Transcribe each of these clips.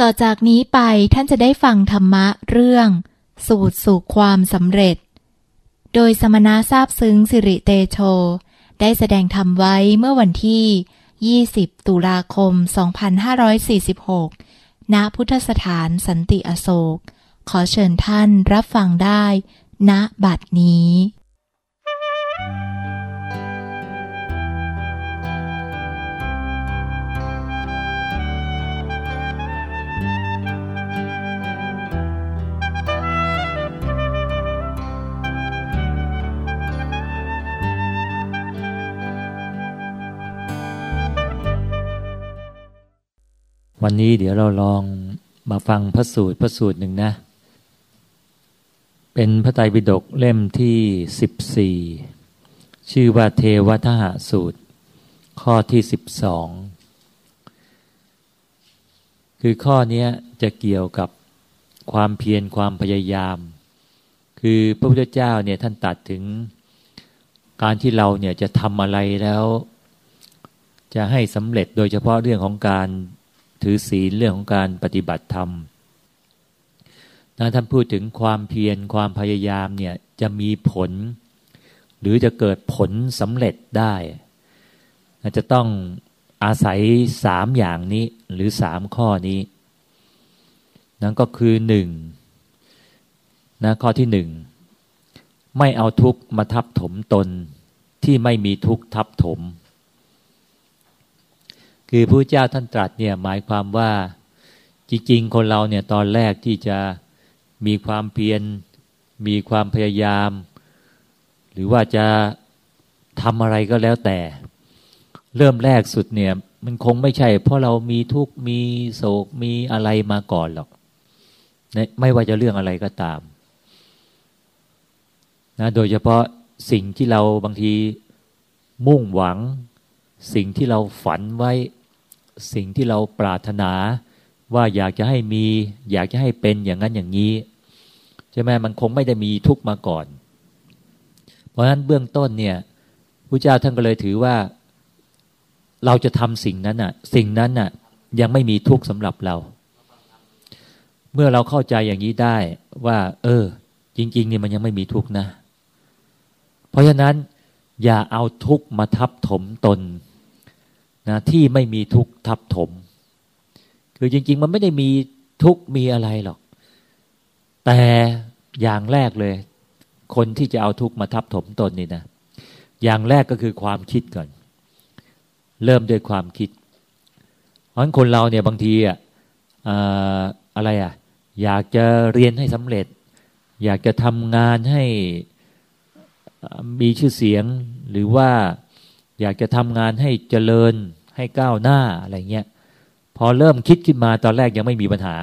ต่อจากนี้ไปท่านจะได้ฟังธรรมะเรื่อง สูตรสู่ความสำเร็จ โดยสมณะทราบซึ้งสิริเตโช ได้แสดงธรรมไว้เมื่อวันที่ 20 ตุลาคม 2546 ณ พุทธสถานสันติอโศก ขอเชิญท่านรับฟังได้ ณบัดนี้ วันนี้เดี๋ยวเราลองมาฟังพระสูตรพระสูตรหนึ่งนะ เป็นพระไตรปิฎกเล่มที่สิบสี่ชื่อว่าเทวทหสูตร ข้อที่สิบสองคือข้อนี้จะเกี่ยวกับความเพียรความพยายาม คือพระพุทธเจ้าเนี่ยท่านตัดถึงการที่เราเนี่ยจะทำอะไรแล้ว จะให้สำเร็จโดยเฉพาะเรื่องของการ ถือศีลเรื่องของการปฏิบัติธรรมนะท่านพูดถึงความเพียรความพยายามเนี่ยจะมีผล หรือจะเกิดผลสำเร็จได้จะต้องอาศัยสามอย่างนี้หรือสามข้อนี้ นั่นก็คือหนึ่งนะข้อที่หนึ่งไม่เอาทุกข์มาทับถมตนที่ไม่มีทุกข์ทับถม คือพระเจ้าท่านตรัสเนี่ยหมายความว่าจริงๆ คนเราเนี่ยตอนแรกที่จะมีความเพียรมีความพยายาม หรือว่าจะทำอะไรก็แล้วแต่ เริ่มแรกสุดเนี่ย มันคงไม่ใช่ เพราะเรามีทุกข์มีโศกมีอะไรมาก่อนหรอกไม่ว่าจะเรื่องอะไรก็ตามนะโดยเฉพาะสิ่งที่เราบางทีมุ่งหวัง สิ่งที่เราฝันไว้ สิ่งที่เราปรารถนา ว่าอยากจะให้มี อยากจะให้เป็นอย่างนั้นอย่างนี้ใช่ไหมมันคงไม่ได้มีทุกมาก่อน เพราะฉะนั้นเบื้องต้นเนี่ยพระเจ้าท่านก็เลยถือว่า เราจะทำสิ่งนั้นน่ะ สิ่งนั้นน่ะ ยังไม่มีทุกสำหรับเรา เมื่อเราเข้าใจอย่างนี้ได้ว่า เออ จริงๆนี่ยมันยังไม่มีทุกนะ เพราะฉะนั้นอย่าเอาทุกมาทับถมตน นะที่ไม่มีทุกข์ทับถม คือจริง ๆ มันไม่ได้มีทุกข์มีอะไรหรอก แต่อย่างแรกเลย คนที่จะเอาทุกข์มาทับถมตนนี่นะอย่างแรกก็คือความคิดก่อน เริ่มด้วยความคิด เพราะฉะนั้นคนเราเนี่ยบางทีอะอะไรอะ อยากจะเรียนให้สำเร็จ อยากจะทำงานให้มีชื่อเสียงหรือว่าอยากจะทำงานให้เจริญ ให้ก้าวหน้าอะไรเงี้ยพอเริ่มคิดขึ้นมาตอนแรกยังไม่มีปัญหา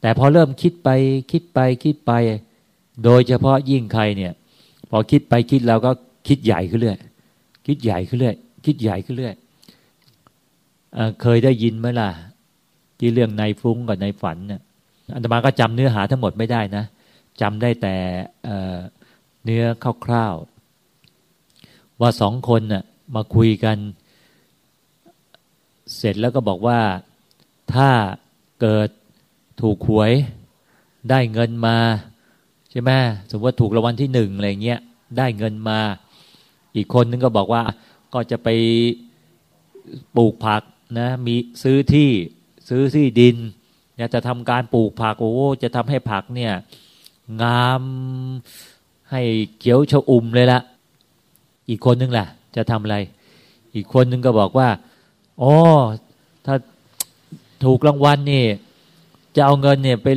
แต่พอเริ่มคิดไปคิดไปคิดไป โดยเฉพาะยิ่งใครเนี่ย พอคิดไปคิดแล้วก็คิดใหญ่ขึ้นเรื่อยคิดใหญ่ขึ้นเรื่อยคิดใหญ่ขึ้นเรื่อยเคยได้ยินไหมล่ะ ที่เรื่องในฟุ้งกับในฝันเนี่ยอันตมาก็จำเนื้อหาทั้งหมดไม่ได้นะจำได้แต่เนื้อคร่าวๆว่าสองคนน่ะมาคุยกัน เสร็จแล้วก็บอกว่าถ้าเกิดถูกหวยได้เงินมา ใช่ไหมสมมติว่าถูกรางวัลที่หนึ่งอะไรเงี้ยได้เงินมา อีกคนนึงก็บอกว่าก็จะไปปลูกผักนะมีซื้อที่ซื้อที่ดินเนี่ยจะทำการปลูกผักโอ้จะทำให้ผักเนี่ยงามให้เขียวชอุ่มเลยละอีกคนนึงล่ะ จะทำอะไร อีกคนนึงก็บอกว่า อ๋อถ้าถูกรางวัลนี่ จะเอาเงินเนี่ยไป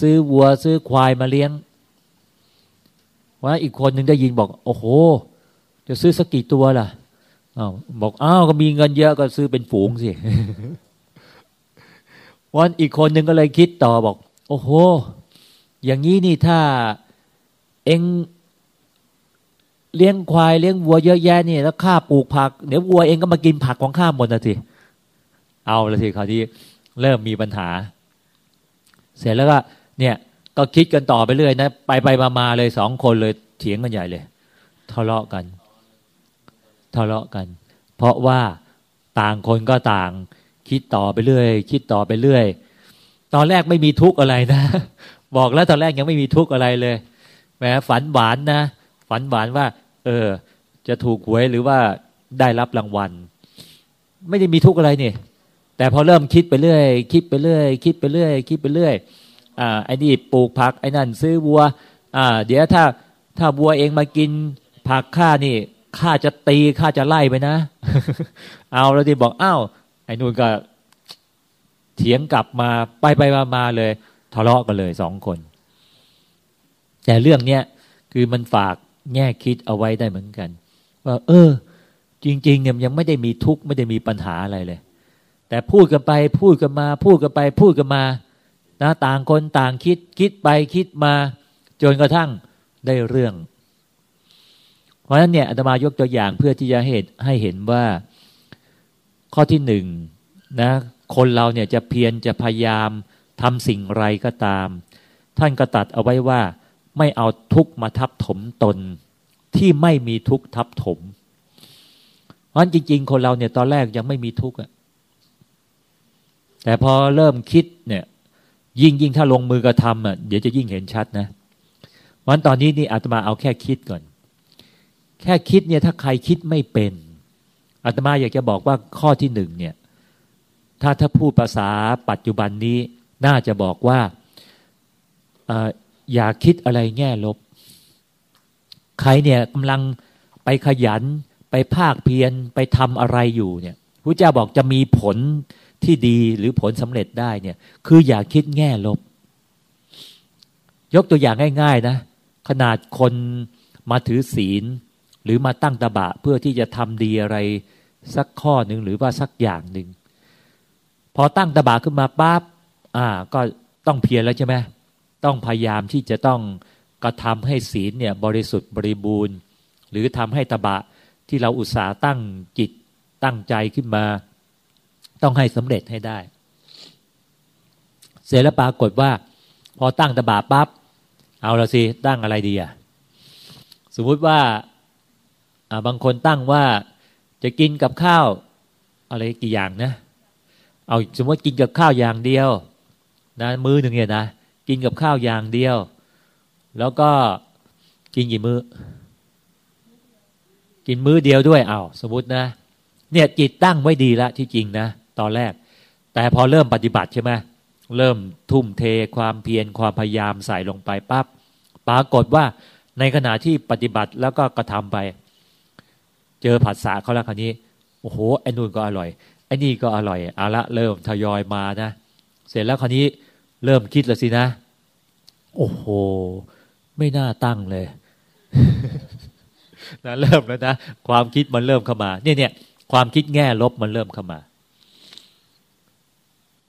ซื้อวัว ซื้อควายมาเลี้ยงว่าอีกคนหนึ่งได้ยินบอก โอ้โห จะซื้อสักกี่ตัวล่ะอ้าวบอกอ้าวก็มีเงินเยอะก็ซื้อเป็นฝูงสิวันอีกคนหนึ่งก็เลยคิดต่อบอก โอ้โห อย่างนี้นี่ถ้าเอง เลี้ยงควายเลี้ยงวัวเยอะแยะนี่แล้วข้าปลูกผักเดี๋ยววัวเองก็มากินผักของข้าหมดนะสิเอาละสิคราวที่เริ่มมีปัญหา เสร็จแล้วก็เนี่ยก็คิดกันต่อไปเรื่อยนะไปไปมามาเลยสองคนเลยเถียงกันใหญ่เลยทะเลาะกันทะเลาะกัน เพราะว่าต่างคนก็ต่าง คิดต่อไปเรื่อย คิดต่อไปเรื่อย ตอนแรกไม่มีทุกข์อะไรนะ บอกแล้วตอนแรกยังไม่มีทุกข์อะไรเลยแหมฝันหวานนะฝันหวานว่า เออ จะถูกหวยหรือว่าได้รับรางวัล ไม่ได้มีทุกอะไรนี่ แต่พอเริ่มคิดไปเรื่อย คิดไปเรื่อย คิดไปเรื่อย คิดไปเรื่อย อ่าไอ้นี่ปลูกผักไอ้นั่นซื้อวัว อ่า เดี๋ยวถ้าถ้าวัวเองมากินผักข้านี่ข้าจะตีข้าจะไล่ไปนะ เอาแล้วที่บอกอ้าวไอ้นู่นก็เถียงกลับมาไปไปมามาเลย ทะเลาะกันเลยสองคน แต่เรื่องเนี้ยคือมันฝาก แง่คิดเอาไว้ได้เหมือนกัน ว่า เออ จริงๆเนี่ยยังไม่ได้มีทุกข์ไม่ได้มีปัญหาอะไรเลย แต่พูดกันไปพูดกันมา พูดกันไป พูดกันมานะต่างคนต่างคิดคิดไปคิดมาจนกระทั่งได้เรื่อง เพราะฉะนั้นเนี่ยอาตมายกตัวอย่างเพื่อที่จะเหตุให้เห็นว่าข้อที่หนึ่งนะคนเราเนี่ยจะเพียรจะพยายามทำสิ่งไรก็ตาม ท่านก็ตัดเอาไว้ว่า ไม่เอาทุกมาทับถมตน ที่ไม่มีทุกทับถมเพราะจริง ๆ คนเราเนี่ยตอนแรกยังไม่มีทุกข์อะแต่พอเริ่มคิดเนี่ย ยิ่งยิ่งถ้าลงมือกระทำอะเดี๋ยวจะยิ่งเห็นชัดนะเพราะตอนนี้นี่อาตมาเอาแค่คิดก่อน แค่คิดเนี่ยถ้าใครคิดไม่เป็นอาตมาอยากจะบอกว่าข้อที่หนึ่งเนี่ย ถ้าถ้าพูดภาษาปัจจุบันนี้น่าจะบอกว่า อย่าคิดอะไรแง่ลบ ใครเนี่ยกำลังไปขยันไปภาคเพียรไปทำอะไรอยู่เนี่ยพระเจ้าบอกจะมีผลที่ดีหรือผลสำเร็จได้เนี่ย คืออย่าคิดแง่ลบ ยกตัวอย่างง่าย ๆ นะ ขนาดคนมาถือศีล หรือมาตั้งตบะเพื่อที่จะทำดีอะไรสักข้อหนึ่งหรือว่าสักอย่างหนึ่งพอตั้งตบะขึ้นมาปั๊บอ่า ก็ต้องเพียรแล้วใช่ไหม ต้องพยายามที่จะต้องกระทำให้ศีลเนี่ยบริสุทธิ์บริบูรณ์ หรือทำให้ตบะที่เราอุตส่าห์ตั้งจิตตั้งใจขึ้นมา ต้องให้สำเร็จให้ได้ เสร็จแล้วปรากฏว่า พอตั้งตบะปั๊บเอาละสิตั้งอะไรดีอะสมมุติว่าบางคนตั้งว่าจะกินกับข้าวอะไรกี่อย่างนะ เอาสมมติกินกับข้าวอย่างเดียว นะ มือหนึ่งเนี่ยนะ กินกับข้าวอย่างเดียว แล้วก็กินกี่มือกินมื้อเดียวด้วยเอาสมมตินะ เนี่ยจิตตั้งไว้ดีละที่จริงนะ ตอนแรก แต่พอเริ่มปฏิบัติใช่ไหมเริ่มทุ่มเทความเพียรความพยายามใส่ลงไปปับ๊บปรากฏว่าในขณะที่ปฏิบัติแล้วก็กระทำไป เจอผัสสะเขาแล้วคราวนี้โอ้โหไอ้นู่นก็อร่อยไอ้นี่ก็อร่อยเอาละเริ่มทยอยมานะ เสร็จแล้วคราวนี้ เริ่มคิดแล้วสินะ โอ้โห ไม่น่าตั้งเลยนะเริ่มแล้วนะ ความคิดมันเริ่มเข้ามา เนี่ยเนี่ยความคิดแง่ลบมันเริ่มเข้ามา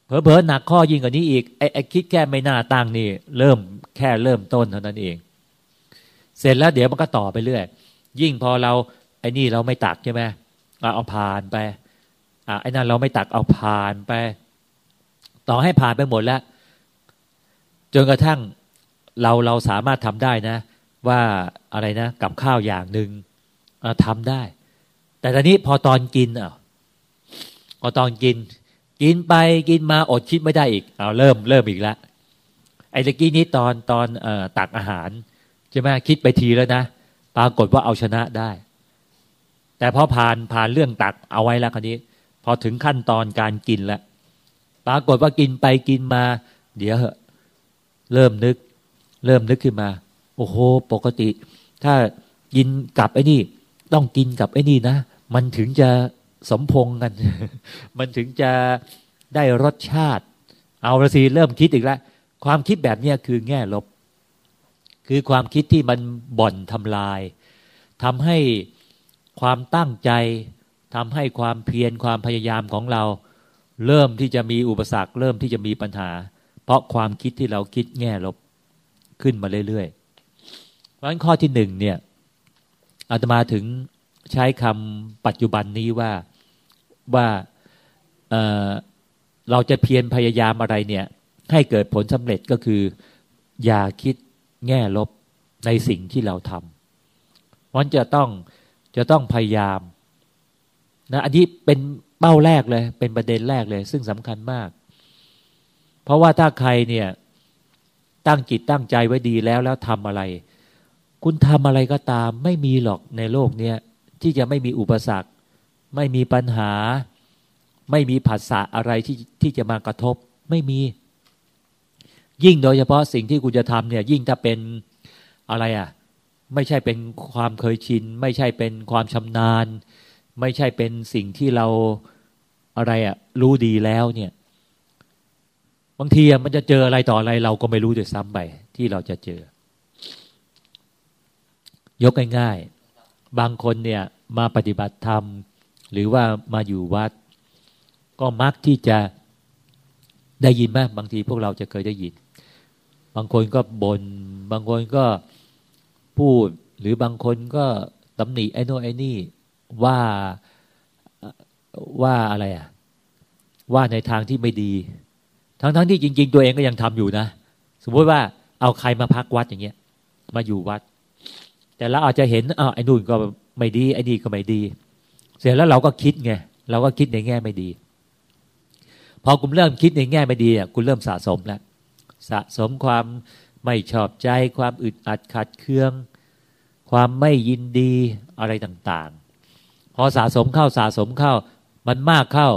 เผลอๆหนักข้อยิ่งกว่านี้อีกไอ้ไอ้คิดแค่ไม่น่าตั้งนี่ เริ่มแค่เริ่มต้นเท่านั้นเอง เสร็จแล้วเดี๋ยวมันก็ต่อไปเรื่อยยิ่งพอเราไอ้นี่เราไม่ตักใช่ไหมเอาผ่านไปอ่ไอ้นั่นเราไม่ตักเอาผ่านไป ต่อให้ผ่านไปหมดแล้ว จนกระทั่งเราเราสามารถทำได้นะ ว่าอะไรนะกับข้าวอย่างหนึ่งทำได้ แต่ตอนนี้พอตอนกินอะพอตอนกิน กินไปกินมาอดคิดไม่ได้อีกเอาเริ่มเริ่มอีกแล้วไอ้ตะกี้นี้ตอนตอนอตักอาหารใช่ไหมคิดไปทีแล้วนะปรากฏว่าเอาชนะได้ แต่พอผ่านผ่านเรื่องตักเอาไว้แล้วคราวนี้ พอถึงขั้นตอนการกินแล้วปรากฏว่ากินไปกินมา เดี๋ยวเเริ่มนึก เริ่มนึกขึ้นมา โอ้โห ปกติ ถ้ากินกับไอ้นี่ ต้องกินกับไอ้นี่นะ มันถึงจะสมพงกัน มันถึงจะได้รสชาติ เอาละสิเริ่มคิดอีกแล้ว ความคิดแบบนี้คือแง่ลบ คือความคิดที่มันบ่อนทำลายทำให้ความตั้งใจทำให้ความเพียรความพยายามของเรา เริ่มที่จะมีอุปสรรค เริ่มที่จะมีปัญหา ราะความคิดที่เราคิดแง่ลบขึ้นมาเรื่อยๆ เพราะฉะนั้นข้อที่หนึ่งเนี่ยอาตมาถึงใช้คำปัจจุบันนี้ว่าว่าเเราจะเพียรพยายามอะไรเนี่ย ให้เกิดผลสำเร็จก็คือ อย่าคิดแง่ลบในสิ่งที่เราทำเพราะจะต้องจะต้องพยายามนะอันนี้เป็นเป้าแรกเลย เป็นประเด็นแรกเลย ซึ่งสำคัญมาก เพราะว่าถ้าใครเนี่ย ตั้งจิตตั้งใจไว้ดีแล้วแล้วทำอะไร คุณทำอะไรก็ตาม ไม่มีหรอกในโลกเนี้ยที่จะไม่มีอุปสรรค ไม่มีปัญหา ไม่มีผัสสะอะไรที่ที่จะมากระทบ ไม่มี ยิ่งโดยเฉพาะสิ่งที่คุณจะทำเนี่ย ยิ่งถ้าเป็นอะไรอะ่ะ ไม่ใช่เป็นความเคยชิน ไม่ใช่เป็นความชำนาญ ไม่ใช่เป็นสิ่งที่เราอะไรอะ่ะ รู้ดีแล้วเนี่ย บางทีมันจะเจออะไรต่ออะไร เราก็ไม่รู้ด้วยซ้ำไปที่เราจะเจอ ยกง่ายๆ บางคนเนี่ยมาปฏิบัติธรรม หรือว่ามาอยู่วัด ก็มักที่จะได้ยินไหมบางทีพวกเราจะเคยได้ยิน บางคนก็บน่นบางคนก็พูด หรือบางคนก็ตำหนิไอ้นู่นไอ้นี่ว่าว่าอะไรอะ ว่าในทางที่ไม่ดี ทั้งทั้งที่จริง ๆ ตัวเองก็ยังทำอยู่นะ สมมติว่าเอาใครมาพักวัดอย่างเงี้ย มาอยู่วัด แต่เราอาจจะเห็นอ้าวไอ้นู่นก็ไม่ดี ไอ้นี่ก็ไม่ดี เสร็จแล้วเราก็คิดไงเราก็คิดในแง่ไม่ดี พอคุณเริ่มคิดในแง่ไม่ดีอะคุณเริ่มสะสมแล้วสะสมความไม่ชอบใจ ความอึดอัดขัดเคือง ความไม่ยินดีอะไรต่างๆ พอสะสมเข้าสะสมเข้า มันมากเข้า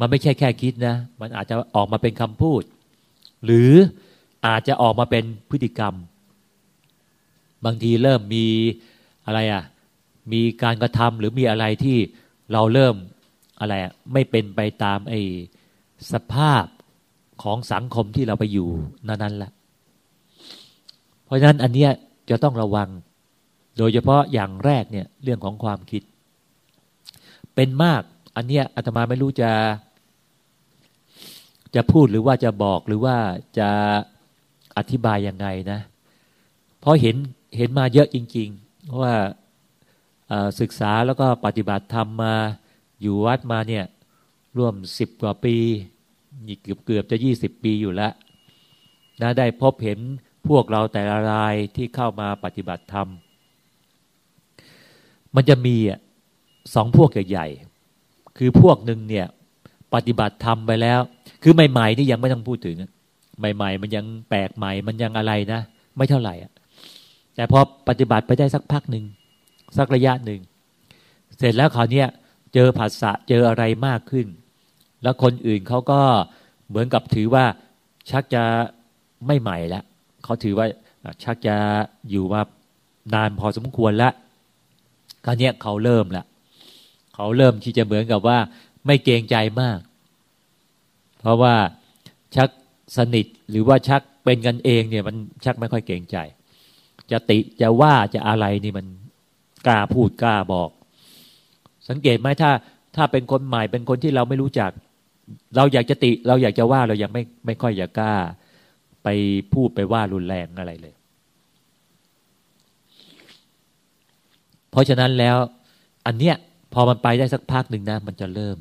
มันไม่ใช่แค่คิดนะ มันอาจจะออกมาเป็นคำพูด หรืออาจจะออกมาเป็นพฤติกรรม บางทีเริ่มมีอะไรอะ มีการกระทำหรือมีอะไรที่เราเริ่มอะไรไม่เป็นไปตามไอ้สภาพของสังคมที่เราไปอยู่นั้นๆแหละเพราะฉะนั้นอันเนี้ยจะต้องระวัง โดยเฉพาะอย่างแรกเนี่ยเรื่องของความคิด เป็นมากอันเนี้ยอาตมาไม่รู้จะ จะพูดหรือว่าจะบอกหรือว่าจะอธิบายยังไงนะเพราะเห็นเห็นมาเยอะจริงๆเพราะว่าศึกษาแล้วก็ปฏิบัติธรรมมาอยู่วัดมาเนี่ยร่วมสิบกว่าปีเกือบเกือบจะยี่สิบปีอยู่แล้วนะได้พบเห็นพวกเราแต่ละรายที่เข้ามาปฏิบัติธรรม มันจะมีสองพวกใหญ่ๆคือพวกหนึ่งเนี่ยปฏิบัติธรรมไปแล้ว คือใหม่ๆนี่ยังไม่ต้องพูดถึงใหม่ ๆ มันยังแปลกใหม่ มันยังอะไรนะไม่เท่าไหร่อะ แต่พอปฏิบัติไปได้สักพักหนึ่งสักระยะหนึ่งเสร็จแล้วเขาเนี่ยเจอผัสสะเจออะไรมากขึ้น แล้วคนอื่นเขาก็เหมือนกับถือว่าชักจะไม่ใหม่แล้วเขาถือว่าชักจะอยู่มานานพอสมควรแล้วคราวนี้เขาเริ่มละเขาเริ่มที่จะเหมือนกับว่า ไม่เกรงใจมาก เพราะว่าชักสนิทหรือว่าชักเป็นกันเองเนี่ยมันชักไม่ค่อยเกรงใจ จะติจะว่าจะอะไรนี่มันกล้าพูดกล้าบอก สังเกตไหมถ้าถ้าเป็นคนใหม่เป็นคนที่เราไม่รู้จัก เราอยากจะติ เราอยากจะว่าเรายังไม่ไม่ค่อยอยากกล้า ไปพูดไปว่ารุนแรงอะไรเลย เพราะฉะนั้นแล้วอันเนี้ยพอมันไปได้สักพักหนึ่งนะมันจะเริ่ม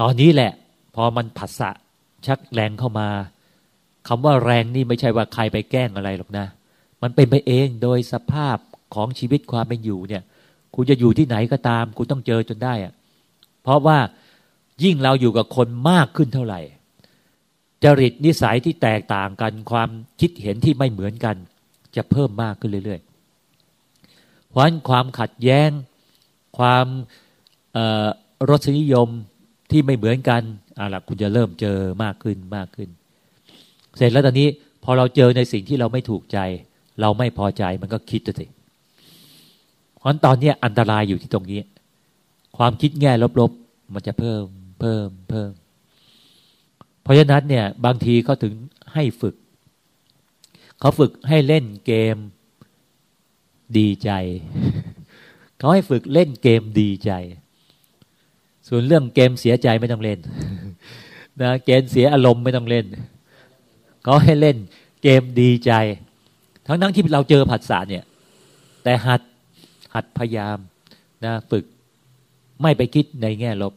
ตอนนี้แหละ พอมันผัสสะชักแรงเข้ามาคำว่าแรงนี่ไม่ใช่ว่าใครไปแกล้งอะไรหรอกนะ มันเป็นไปเองโดยสภาพของชีวิตความเป็นอยู่เนี่ย คุณจะอยู่ที่ไหนก็ตาม คุณต้องเจอจนได้อะเพราะว่ายิ่งเราอยู่กับคนมากขึ้นเท่าไหร่ จริตนิสัยที่แตกต่างกันความคิดเห็นที่ไม่เหมือนกัน จะเพิ่มมากขึ้นเรื่อยๆเพราะฉะนั้นความขัดแย้ง ความรสนิยม ที่ไม่เหมือนกันอะละคุณจะเริ่มเจอมากขึ้นมากขึ้น เสร็จแล้วตอนนี้พอเราเจอในสิ่งที่เราไม่ถูกใจ เราไม่พอใจมันก็คิดตัวสิเพราะตอนนี้อันตรายอยู่ที่ตรงนี้ ความคิดแง่ลบๆ มันจะเพิ่มเพิ่มเพิ่ม เพราะฉะนั้นเนี่ย บางทีเขาถึงให้ฝึก เขาฝึกให้เล่นเกมดีใจ เขาให้ฝึกเล่นเกมดีใจ ส่วนเรื่องเกมเสียใจไม่ต้องเล่นนะเกมเสียอารมณ์ไม่ต้องเล่นเขาให้เล่นเกมดีใจ ทั้งทั้งที่เราเจอผัสสะเนี่ย แต่หัดหัดพยายามนะฝึกไม่ไปคิดในแง่ลบ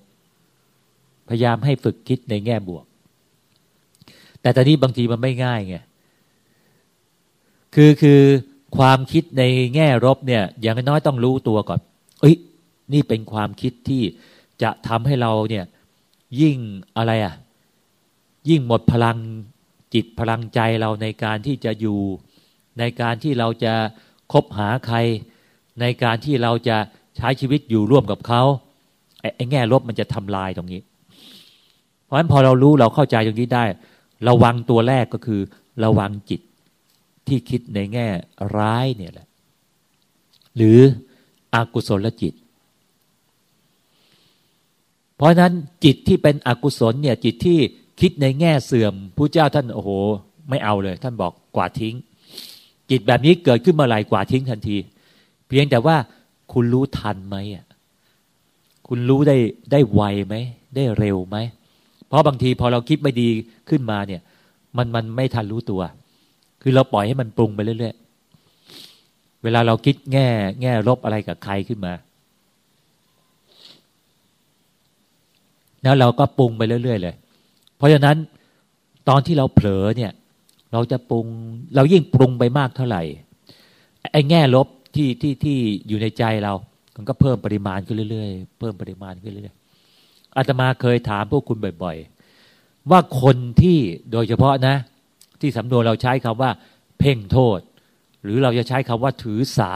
พยายามให้ฝึกคิดในแง่บวก แต่ตอนนี้บางทีมันไม่ง่ายไงคือคือความคิดในแง่ลบเนี่ย อย่างน้อยต้องรู้ตัวก่อน เอ้ย นี่เป็นความคิดที่ จะทำให้เราเนี่ย ยิ่งอะไรอะ่ะ ยิ่งหมดพลังจิตพลังใจเราในการที่จะอยู่ ในการที่เราจะคบหาใคร ในการที่เราจะใช้ชีวิตอยู่ร่วมกับเขาไอ้แง่ลบมันจะทำลายตรงนี้ เพราะฉะนั้นพอเรารู้เราเข้าใจตรงนี้ได้ ระวังตัวแรกก็คือ ระวังจิตที่คิดในแง่ร้ายเนี่ยแหละ หรืออกุศลจิต เพราะนั้นจิตที่เป็นอกุศลเนี่ยจิตที่คิดในแง่เสื่อมผู้เจ้าท่านโอ้โห ไม่เอาเลย ท่านบอกกวาดทิ้ง จิตแบบนี้เกิดขึ้นมาไหลกวาดทิ้งทันที เพียงแต่ว่าคุณรู้ทันไหมอะคุณรู้ได้ได้ไวไหมได้เร็วไหมเพราะบางทีพอเราคิดไม่ดีขึ้นมาเนี่ย มันมันไม่ทันรู้ตัว คือเราปล่อยให้มันปรุงไปเรื่อยๆเวลาเราคิดแง่ แง่ลบอะไรกับใครขึ้นมา แล้วเราก็ปรุงไปเรื่อยๆเลย เพราะฉะนั้นตอนที่เราเผลอเนี่ย เราจะปรุงเรายิ่งปรุงไปมากเท่าไหร่ไอ้แง่ลบที่ที่ที่อยู่ในใจเรา มันก็เพิ่มปริมาณขึ้นเรื่อยๆ เพิ่มปริมาณขึ้นเรื่อยๆอาตมาเคยถามพวกคุณบ่อย ๆ ว่าคนที่โดยเฉพาะนะ ที่สำนวนเราใช้คำว่า เพ่งโทษ หรือเราจะใช้คำว่าถือสา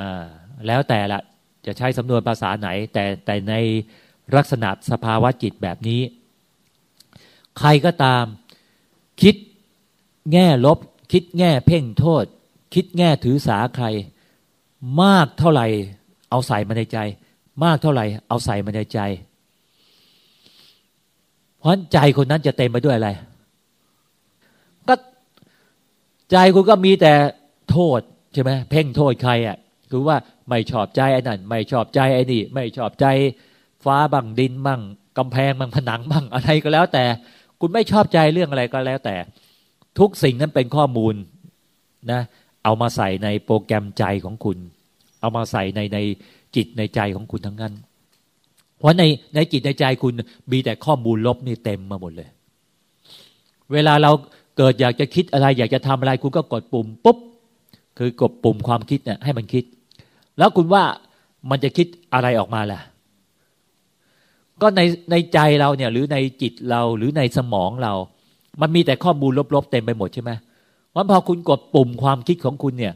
อ่าแล้วแต่ละจะใช้สำนวนภาษาไหน แต่แต่ใน ลักษณะสภาวะจิตแบบนี้ ใครก็ตาม คิดแง่ลบ คิดแง่เพ่งโทษ คิดแง่ถือสาใคร มากเท่าไหร่ เอาใส่มาในใจ มากเท่าไหร่ เอาใส่มาในใจ เพราะใจคนนั้นจะเต็มไปด้วยอะไร ก็ใจคุณก็มีแต่โทษใช่ไหมเพ่งโทษใครอะคือว่าไม่ชอบใจไอ้นั่น ไม่ชอบใจไอ้นี่ ไม่ชอบใจ ฟ้าบังดินบังกำแพงบังผนังบังอะไรก็แล้ว แต่ คุณไม่ชอบใจเรื่องอะไรก็แล้วแต่ ทุกสิ่งนั้นเป็นข้อมูลนะเอามาใส่ในโปรแกรมใจของคุณ เอามาใส่ในในจิตในใจของคุณทั้งนั้น เพราะในในจิตในใจคุณมีแต่ข้อมูลลบนี่เต็มมาหมดเลย เวลาเราเกิดอยากจะคิดอะไร อยากจะทำอะไรคุณก็กดปุ่มปุ๊บคือกดปุ่มความคิดเนี่ยให้มันคิด แล้วคุณว่ามันจะคิดอะไรออกมาล่ะ ก็ในในใจเราเนี่ย หรือในจิตเราหรือในสมองเรา มันมีแต่ข้อมูลลบๆเต็มไปหมดใช่ไหมวันพอคุณกดปุ่มความคิดของคุณเนี่ย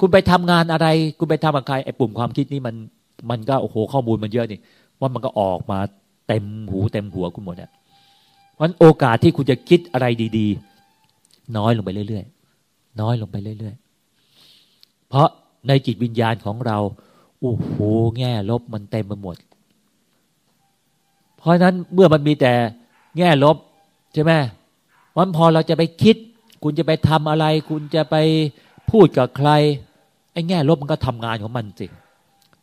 คุณไปทำงานอะไร คุณไปทำกับใครไอ้ปุ่มความคิดนี้มันมันก็โอ้โหข้อมูลมันเยอะนี่ว่ามันก็ออกมาเต็มหูเต็มหัวคุณหมดเนี่ยเพราะโอกาสที่คุณจะคิดอะไรดี ๆ น้อยลงไปเรื่อยๆน้อยลงไปเรื่อยๆเพราะในจิตวิญญาณของเราโอ้โหแง่ลบมันเต็มไปหมด เพราะนั้นเมื่อมันมีแต่แง่ลบใช่ไหมวันพอเราจะไปคิด คุณจะไปทำอะไร คุณจะไปพูดกับใครไอ้แง่ลบมันก็ทำงานของมันสิ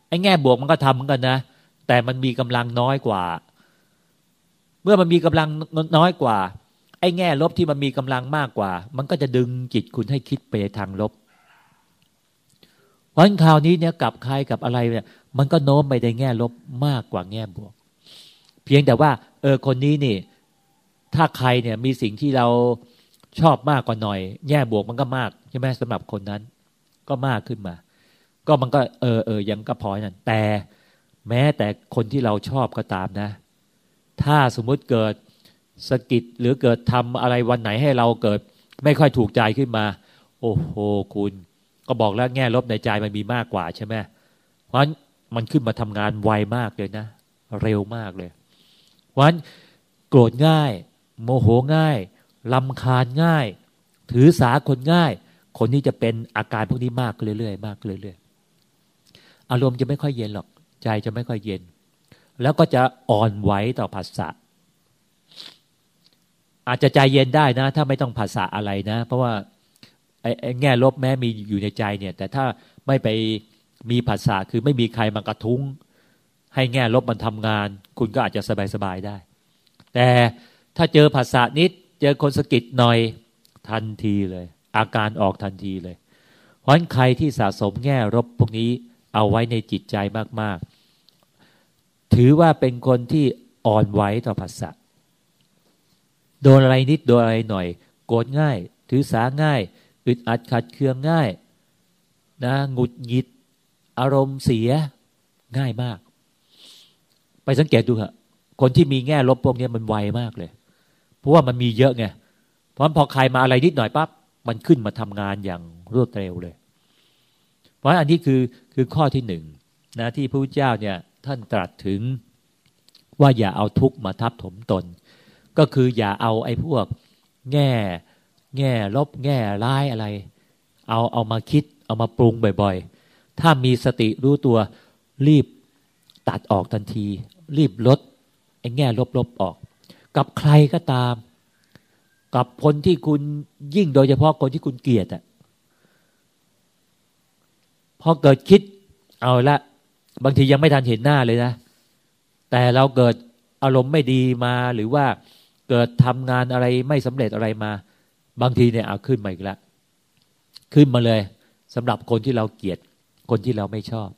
ไอ้แง่บวกมันก็ทำเหมือนกันนะแต่มันมีกำลังน้อยกว่า เมื่อมันมีกำลังน้อยกว่า ไอ้แง่ลบที่มันมีกำลังมากกว่า มันก็จะดึงจิตคุณให้คิดไปทางลบวันคราวนี้เนี่ยกับใครกับอะไรเนี่ย มันก็โน้มไปในแง่ลบมากกว่าแง่บวก เพียงแต่ว่า เออคนนี้นี่ ถ้าใครเนี่ยมีสิ่งที่เราชอบมากกว่าหน่อย แง่บวกมันก็มากใช่ไหมสำหรับคนนั้น ก็มากขึ้นมา ก็มันก็เออเออยังก็พอนั่นแต่แม้แต่คนที่เราชอบก็ตามนะ ถ้าสมมุติเกิดสกิดหรือเกิดทำอะไรวันไหนให้เราเกิด ไม่ค่อยถูกใจขึ้นมา โอ้โหคุณ ก็บอกแล้วแง่ลบในใจมันมีมากกว่าใช่ไหมเพราะมันขึ้นมาทำงานไวมากเลยนะ เร็วมากเลย วันโกรธง่าย โมโหง่ายลำคาญง่าย ถือสาคนง่าย คนนี้จะเป็นอาการพวกนี้มากเรื่อยๆมากเรื่อยๆอารมณ์จะไม่ค่อยเย็นหรอก ใจจะไม่ค่อยเย็น แล้วก็จะอ่อนไหวต่อภาษาอาจจะใจเย็นได้นะ ถ้าไม่ต้องภาษาอะไรนะ เพราะว่าไอ้แง่ลบแม้มีอยู่ในใจเนี่ย แต่ถ้าไม่ไปมีภาษาคือไม่มีใครมากระทุ้ง ให้แง่ลบมันทำงาน คุณก็อาจจะสบายๆได้ แต่ถ้าเจอภาษานิด เจอคนสกิดหน่อยทันทีเลย อาการออกทันทีเลยเพราะฉะนั้นใครที่สะสมแง่ลบพวกนี้เอาไว้ในจิตใจมาก ๆ ถือว่าเป็นคนที่อ่อนไหวต่อภาษาโดนอะไรนิดโดนอะไรหน่อย โกรธง่าย ถือสาง่ายอึดอัดขัดเคืองง่ายนะหงุดหงิด อารมณ์เสียง่ายมาก ไปสังเกตดูเถอะคนที่มีแง่ลบพวกนี้มันไวมากเลย เพราะว่ามันมีเยอะไงเพราะพอใครมาอะไรนิดหน่อยปั๊บมันขึ้นมาทำงานอย่างรวดเร็วเลย เพราะอันนี้คือคือข้อที่หนึ่งนะที่พระพุทธเจ้าเนี่ยท่านตรัสถึงว่าอย่าเอาทุกข์มาทับถมตน ก็คืออย่าเอาไอ้พวกแง่ แง่ลบแง่ร้ายอะไร เอาเอามาคิด เอามาปรุงบ่อย ๆ ถ้ามีสติรู้ตัวรีบตัดออกทันที รีบลดไอ้แง่ลบๆออก กับใครก็ตาม กับคนที่คุณยิ่งโดยเฉพาะคนที่คุณเกลียดอะพอเกิดคิดเอาละบางทียังไม่ทันเห็นหน้าเลยนะ แต่เราเกิดอารมณ์ไม่ดีมาหรือว่าเกิดทำงานอะไรไม่สำเร็จอะไรมา บางทีเนี่ยเอาขึ้นมาอีกแล้วขึ้นมาเลยสำหรับคนที่เราเกลียดคนที่เราไม่ชอบ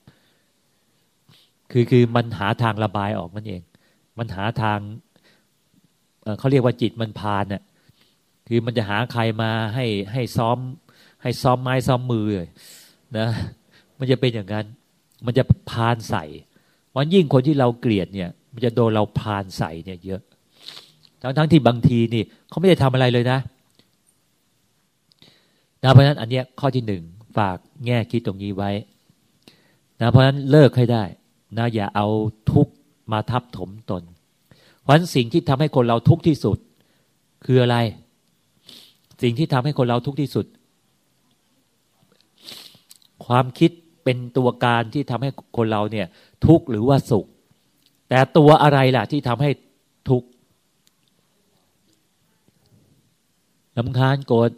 คือคือมันหาทางระบายออกมันเอง มันหาทางเขาเรียกว่าจิตมันพานน่ะคือมันจะหาใครมาให้ให้ซ้อม ให้ซ้อมไม้ซ้อมมือเลยนะ มันจะเป็นอย่างนั้น มันจะพานใส่วันยิ่งคนที่เราเกลียดเนี่ย มันจะโดนเราพานใส่เนี่ย เยอะ ทั้งทั้งที่บางทีนี่เขาไม่ได้ทำอะไรเลยนะนะเพราะฉะนั้นอันเนี้ยข้อที่หนึ่งฝากแง่คิดตรงนี้ไว้นะเพราะฉะนั้นเลิกให้ได้ นะอย่าเอาทุกมาทับถมตน เพราะฉะนั้นสิ่งที่ทำให้คนเราทุกข์ที่สุด คืออะไร สิ่งที่ทำให้คนเราทุกข์ที่สุด ความคิดเป็นตัวการที่ทำให้คนเราเนี่ย ทุกข์หรือว่าสุข แต่ตัวอะไรล่ะที่ทำให้ทุกข์ลำคาญโกรธ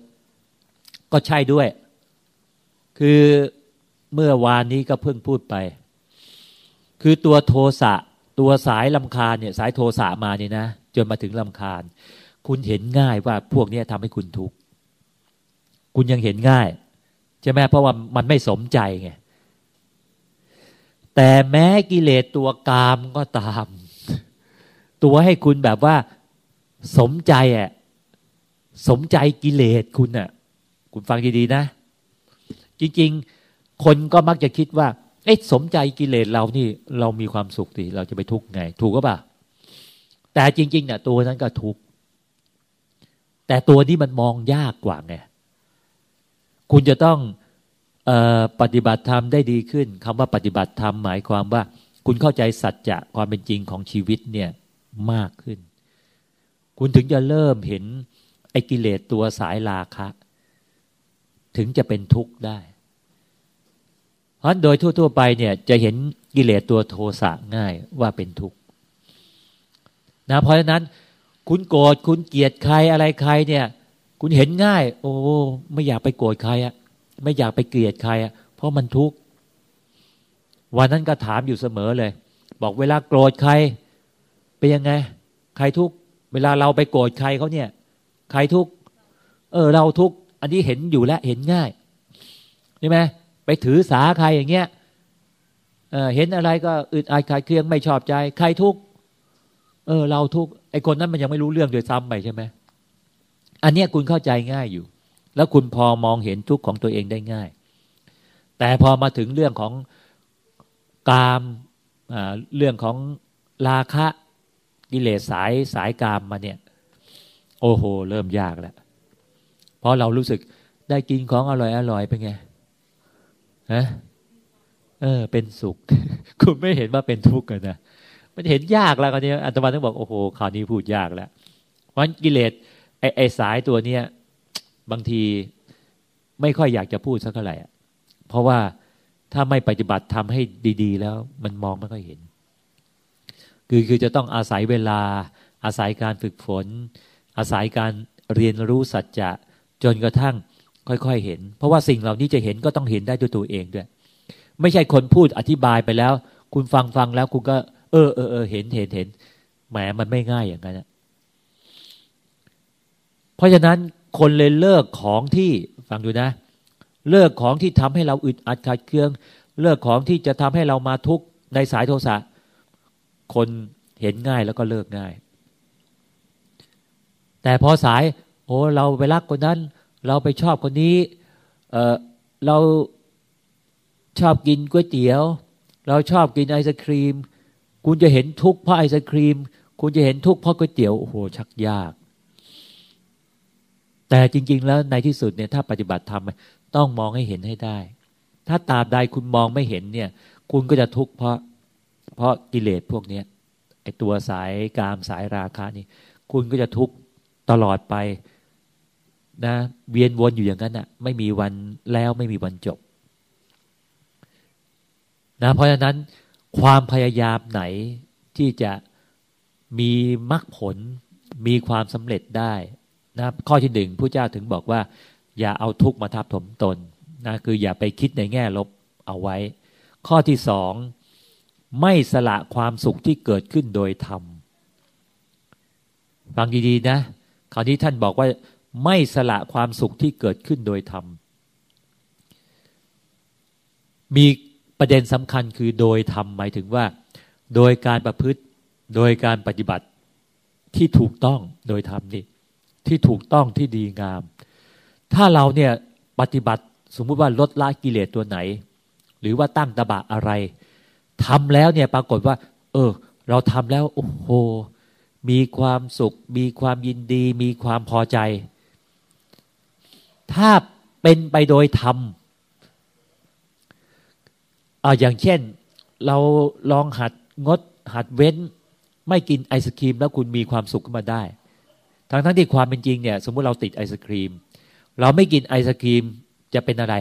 ก็ใช่ด้วย คือเมื่อวานนี้ก็เพิ่งพูดไป คือตัวโทสะตัวสายลำคาญเนี่ยสายโทสะมาเนี่ยนะจนมาถึงลำคาญ คุณเห็นง่ายว่าพวกนี้ทำให้คุณทุกข์คุณยังเห็นง่ายใช่ไหมเพราะว่ามันไม่สมใจไงแต่แม้กิเลสตัวกามก็ตาม ตัวให้คุณแบบว่า สมใจอะสมใจกิเลสคุณอะ คุณฟังดีๆนะ จริง ๆ คนก็มักจะคิดว่า เอ๊ะสมใจกิเลสเรานี่เรามีความสุขดีเราจะไปทุกข์ไง ถูกก็ป่ะแต่จริงๆเนี่ยตัวนั้นก็ทุกข์แต่ตัวนี้มันมองยากกว่าไงคุณจะต้องออปฏิบัติธรรมได้ดีขึ้นคำว่าปฏิบัติธรรมหมายความว่า คุณเข้าใจสัจจะความเป็นจริงของชีวิตเนี่ยมากขึ้น คุณถึงจะเริ่มเห็นไอ้กิเลสตัวสายราคะ ถึงจะเป็นทุกข์ได้ ราะโดยทั่ว ๆ ไปเนี่ยจะเห็นกิเลสตัวโทสะง่ายว่าเป็นทุกข์นะเพราะฉะนั้น คุณโกรธคุณเกลียดใครอะไรใครเนี่ย คุณเห็นง่าย โอ้ไม่อยากไปโกรธใครอะไม่อยากไปเกลียดใครอะเพราะมันทุกข์วันนั้นก็ถามอยู่เสมอเลย บอกเวลาโกรธใครเป็นยังไง ใครทุกข์เวลาเราไปโกรธใครเขาเนี่ย ใครทุกข์เออเราทุกข์อันนี้เห็นอยู่แล้วเห็นง่ายใช่ไหม ไปถือสาใครอย่างเงี้ยเเห็นอะไรก็อึดอัดขาดเครื่องไม่ชอบใจ ใครทุกเออ เราทุกไอคนนั้นมันยังไม่รู้เรื่องโดยซ้ำไปใช่ไหมอันเนี้ยคุณเข้าใจง่ายอยู่ แล้วคุณพอมองเห็นทุกข์ของตัวเองได้ง่าย แต่พอมาถึงเรื่องของกามเรื่องของราคะกิเลสสายสายกามมาเนี่ย โอ้โห เริ่มยากแล้วพราะเรารู้สึกได้กินของอร่อยอร่อยเป็นไง ฮะเออ เป็นสุข คุณไม่เห็นว่าเป็นทุกข์กันนะมันเห็นยากแล้วกันนี้อัตมาต้องบอกโอ้โหข่าวนี้พูดยากแล้วเพราะกิเลสไอ้ไอสายตัวเนี้ยบางทีไม่ค่อยอยากจะพูดสักเท่าไหร่เพราะว่าถ้าไม่ปฏิบัติทำให้ดี ๆ แล้ว มันมองไม่ค่อยเห็น คือคือจะต้องอาศัยเวลา อาศัยการฝึกฝน อาศัยการเรียนรู้สัจจะจนกระทั่ง ค่อย ๆ เห็น เพราะว่าสิ่งเหล่านี้จะเห็นก็ต้องเห็นได้ด้วยตัวเองด้วย ไม่ใช่คนพูดอธิบายไปแล้ว คุณฟังฟังแล้วคุณก็ เออเออเออเห็นเห็นเห็นแหมมันไม่ง่ายอย่างนั้นเพราะฉะนั้นคนเลยเลิกของที่ฟังดูนะ เลิกของที่ทำให้เราอึดอัดขัดเคือง เลิกของที่จะทำให้เรามาทุกข์ในสายโทสะคนเห็นง่ายแล้วก็เลิกง่าย แต่พอสายโอ้เราไปรักคนนั้น เราไปชอบคนนี้เออเราชอบกินก๋วยเตี๋ยว เราชอบกินไอศครีม คุณจะเห็นทุกข์เพราะไอศครีม คุณจะเห็นทุกข์เพราะก๋วยเตี๋ยวโอ้โหชักยาก แต่จริง ๆ แล้วในที่สุดเนี่ยถ้าปฏิบัติธรรมต้องมองให้เห็นให้ได้ ถ้าตาบใดคุณมองไม่เห็นเนี่ย คุณก็จะทุกข์เพราะเพราะกิเลสพวกเนี้ยไอตัวสายกามสายราคะนี่ คุณก็จะทุกข์ตลอดไป นะ เวียนวนอยู่อย่างนั้นอะ่ะ ไม่มีวันแล้วไม่มีวันจบ นะ เพราะฉะนั้น ความพยายามไหนที่จะมีมรรคผลมีความสำเร็จได้นะข้อที่หนึ่งผู้เจ้าถึงบอกว่า อย่าเอาทุกข์มาทับถมตนนะคืออย่าไปคิดในแง่ลบเอาไว้ ข้อที่สองไม่สละความสุขที่เกิดขึ้นโดยธรรมฟังดีๆนะ คราวนี้ท่านบอกว่า ไม่สละความสุขที่เกิดขึ้นโดยธรรม มีประเด็นสำคัญคือโดยธรรมหมายถึงว่า โดยการประพฤติโดยการปฏิบัติที่ถูกต้องโดยธรรมนี่ที่ถูกต้องที่ดีงาม ถ้าเราเนี่ยปฏิบัติสมมุติว่าลดละกิเลสตัวไหน หรือว่าตั้งตบะอะไรทำแล้วเนี่ยปรากฏว่า เออ เราทำแล้วโอ้โหมีความสุข มีความยินดี มีความพอใจ ถ้าเป็นไปโดยธรรมออย่างเช่น เราลองหัดงดหัดเว้น ไม่กินไอศครีม แล้วคุณมีความสุขขึ้นมาได้ ทั้งทั้งที่ความเป็นจริงเนี่ย สมมุติเราติดไอศครีม เราไม่กินไอศครีมจะเป็นอะไร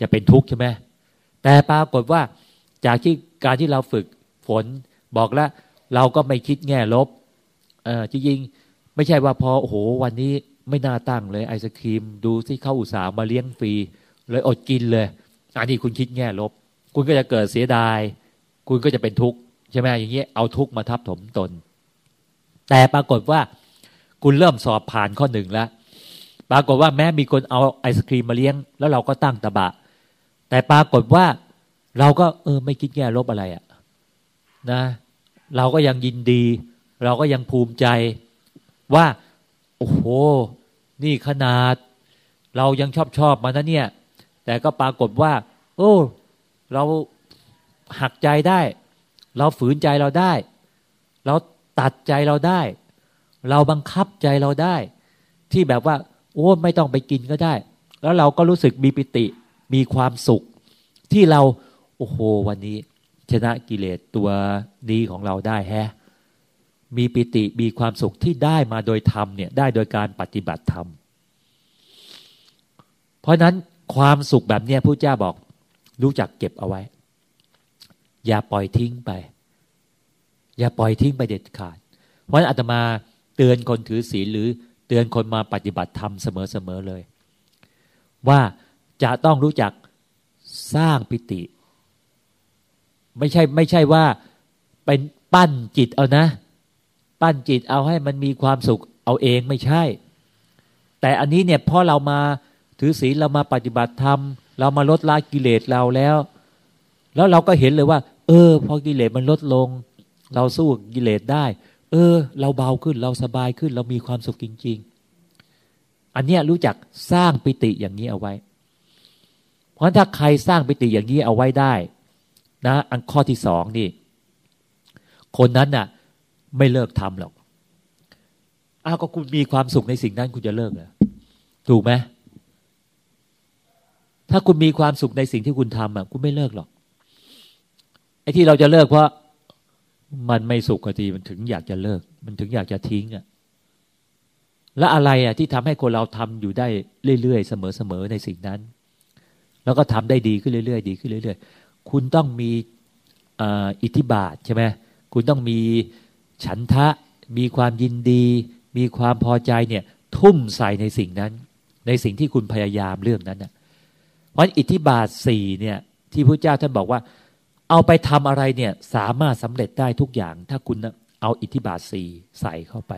จะเป็นทุกข์ใช่ไหมแต่ปรากฏว่าจากที่การที่เราฝึกฝนบอกแล้ว เราก็ไม่คิดแง่ลบ เออจริงๆไม่ใช่ว่าพอโอ้โหวันนี้ ไม่น่าตั้งเลยไอศครีม ดูที่เข้าอุตสาห์มาเลี้ยงฟรี เลยอดกินเลยอันนี้คุณคิดแง่ลบ คุณก็จะเกิดเสียดาย คุณก็จะเป็นทุกข์ใช่ไหมอย่างเงี้ยเอาทุกข์มาทับถมตน แต่ปรากฏว่า คุณเริ่มสอบผ่านข้อหนึ่งแล้วปรากฏว่าแม้มีคนเอาไอศครีมมาเลี้ยง แล้วเราก็ตั้งตะบะ แต่ปรากฏว่าเราก็เออไม่คิดแง่ลบอะไรอะ่ะนะ เราก็ยังยินดี เราก็ยังภูมิใจว่า โอ้โห นี่ขนาด เรายังชอบชอบมานะเนี่ย แต่ก็ปรากฏว่า โอ้ เราหักใจได้ เราฝืนใจเราได้ เราตัดใจเราได้ เราบังคับใจเราได้ ที่แบบว่า โอ้ไม่ต้องไปกินก็ได้ แล้วเราก็รู้สึกมีปิติ มีความสุข ที่เรา โอ้โห วันนี้ ชนะกิเลสตัวนี้ของเราได้แฮะ มีปิติมีความสุขที่ได้มาโดยธรรมเนี่ยได้โดยการปฏิบัติธรรม เพราะนั้นความสุขแบบนี้พระเจ้าบอก รู้จักเก็บเอาไว้ อย่าปล่อยทิ้งไป อย่าปล่อยทิ้งไปเด็ดขาด เพราะนั้นอาตมาเตือนคนถือศีลหรือเตือนคนมาปฏิบัติธรรมเสมอๆเลย ว่าจะต้องรู้จักสร้างปิติ ไม่ใช่ไม่ใช่ว่าเป็นปั้นจิตเอานะ ปั้นจิตเอาให้มันมีความสุขเอาเองไม่ใช่ แต่อันนี้เนี่ยพอเรามาถือศีลเรามาปฏิบัติธรรม เรามาลดละกิเลสเราแล้ว แล้วเราก็เห็นเลยว่า เออ พอกิเลสมันลดลง เราสู้กิเลสได้ เออ เราเบาขึ้นเราสบายขึ้น เรามีความสุขจริง ๆ อันเนี้ยรู้จักสร้างปิติอย่างนี้เอาไว้ เพราะถ้าใครสร้างปิติอย่างนี้เอาไว้ได้ นะ อันข้อที่สองนี่ คนนั้นน่ะ ไม่เลิกทำหรอกอ้าวก็คุณมีความสุขในสิ่งนั้นคุณจะเลิกเหรอถูกไหมถ้าคุณมีความสุขในสิ่งที่คุณทำอะคุณไม่เลิกหรอกไอ้ที่เราจะเลิกเพราะมันไม่สุขทีมันถึงอยากจะเลิก มันถึงอยากจะทิ้งอะแล้วอะไรอะที่ทำให้คนเราทำอยู่ได้เรื่อยๆ เสมอๆในสิ่งนั้น แล้วก็ทำได้ดีขึ้นเรื่อยๆ ดีขึ้นเรื่อย ๆ คุณต้องมีอิทธิบาทใช่ไหมคุณต้องมี ฉันทะมีความยินดี มีความพอใจเนี่ย ทุ่มใส่ในสิ่งนั้น ในสิ่งที่คุณพยายามเรื่องนั้นนะเพราะอิทธิบาทสี่เนี่ย ที่พระเจ้าท่านบอกว่า เอาไปทำอะไรเนี่ย สามารถสำเร็จได้ทุกอย่าง ถ้าคุณเอาอิทธิบาทสี่ใส่เข้าไป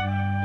Thank you.